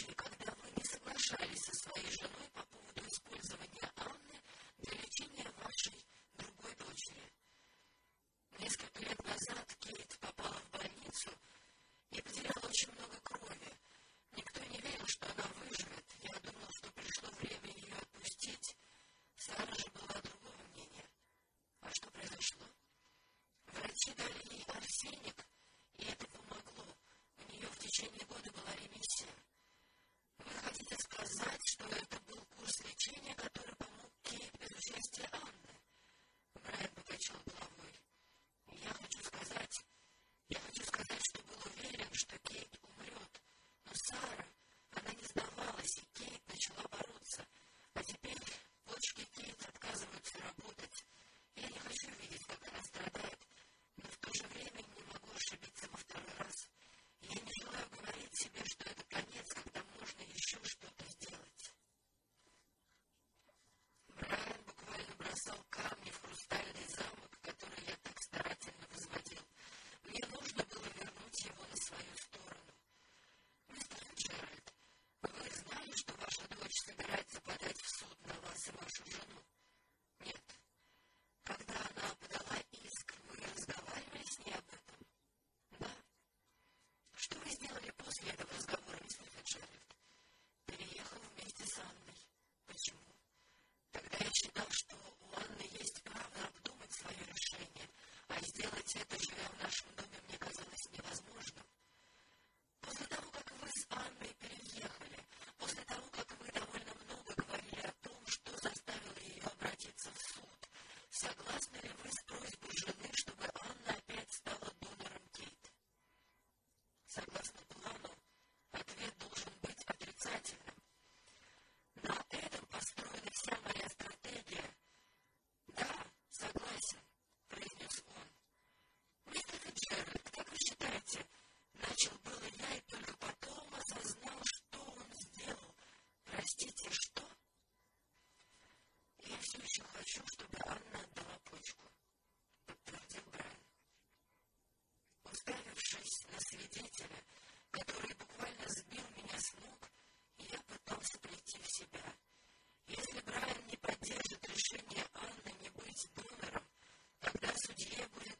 женщине когда вы не соглашались со своей женой. следующий наш очень хочу, чтобы Анна отдала почку. Подтвердил Брайан. Уставившись на свидетеля, который буквально сбил меня с ног, я пытался прийти в себя. Если Брайан не поддержит решение Анны не быть донором, тогда судье будет